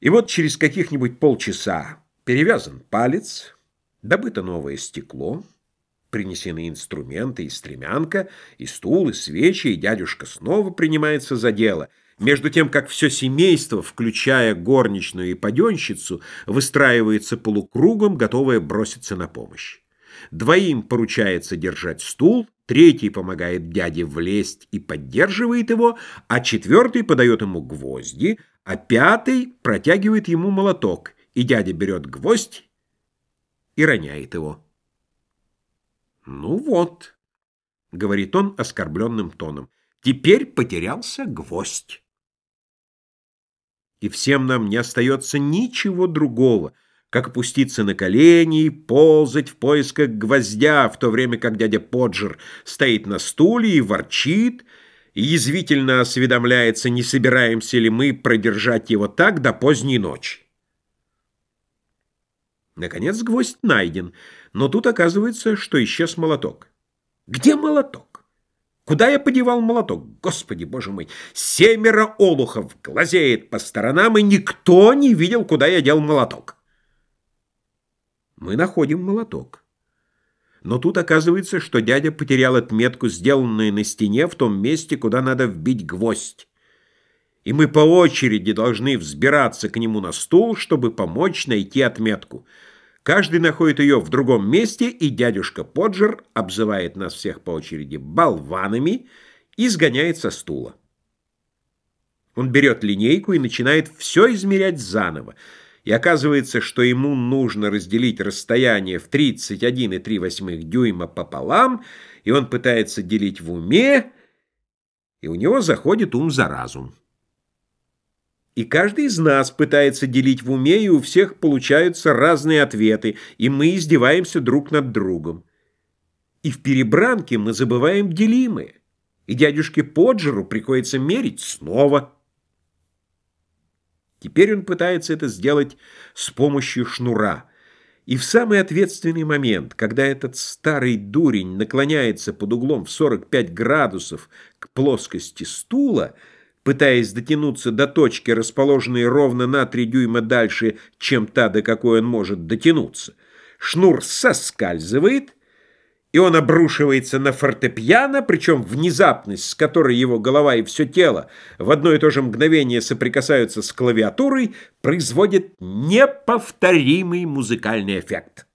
И вот через каких-нибудь полчаса перевязан палец, добыто новое стекло, принесены инструменты и стремянка, и стул, и свечи, и дядюшка снова принимается за дело. Между тем, как все семейство, включая горничную и паденщицу, выстраивается полукругом, готовое броситься на помощь. Двоим поручается держать стул, третий помогает дяде влезть и поддерживает его, а четвертый подает ему гвозди, а пятый протягивает ему молоток, и дядя берет гвоздь и роняет его. «Ну вот», — говорит он оскорбленным тоном, — «теперь потерялся гвоздь». И всем нам не остается ничего другого — как опуститься на колени и ползать в поисках гвоздя, в то время как дядя Поджер стоит на стуле и ворчит, и язвительно осведомляется, не собираемся ли мы продержать его так до поздней ночи. Наконец гвоздь найден, но тут оказывается, что исчез молоток. Где молоток? Куда я подевал молоток? Господи, боже мой! Семеро олухов глазеет по сторонам, и никто не видел, куда я дел молоток. Мы находим молоток. Но тут оказывается, что дядя потерял отметку, сделанную на стене в том месте, куда надо вбить гвоздь. И мы по очереди должны взбираться к нему на стул, чтобы помочь найти отметку. Каждый находит ее в другом месте, и дядюшка Поджер обзывает нас всех по очереди болванами и сгоняет со стула. Он берет линейку и начинает все измерять заново и оказывается, что ему нужно разделить расстояние в 31,3 дюйма пополам, и он пытается делить в уме, и у него заходит ум за разум. И каждый из нас пытается делить в уме, и у всех получаются разные ответы, и мы издеваемся друг над другом. И в перебранке мы забываем делимые, и дядюшке Поджеру приходится мерить снова – Теперь он пытается это сделать с помощью шнура. И в самый ответственный момент, когда этот старый дурень наклоняется под углом в 45 градусов к плоскости стула, пытаясь дотянуться до точки, расположенной ровно на 3 дюйма дальше, чем та, до какой он может дотянуться, шнур соскальзывает, и он обрушивается на фортепиано, причем внезапность, с которой его голова и все тело в одно и то же мгновение соприкасаются с клавиатурой, производит неповторимый музыкальный эффект.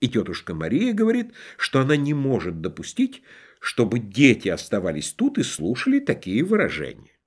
И тетушка Мария говорит, что она не может допустить, чтобы дети оставались тут и слушали такие выражения.